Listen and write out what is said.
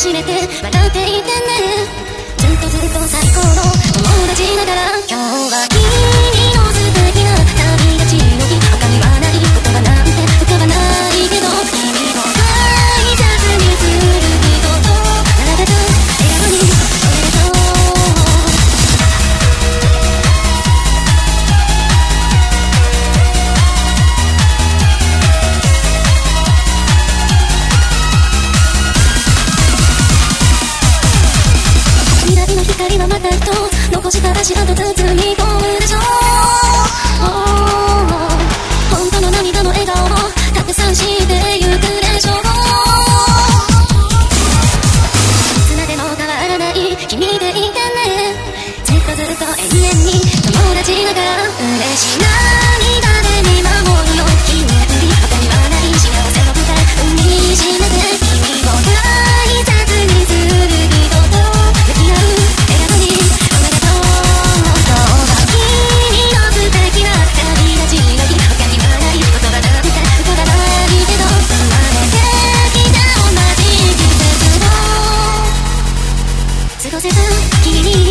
しめて笑っていてねずっとずっと最高。光はまた人残した足跡包み込むでしょう。本当の涙の笑顔も拡散してゆくでしょういつまでも変わらない君でい。てねずっとずっと永遠に友達だから嬉しい。なせた君に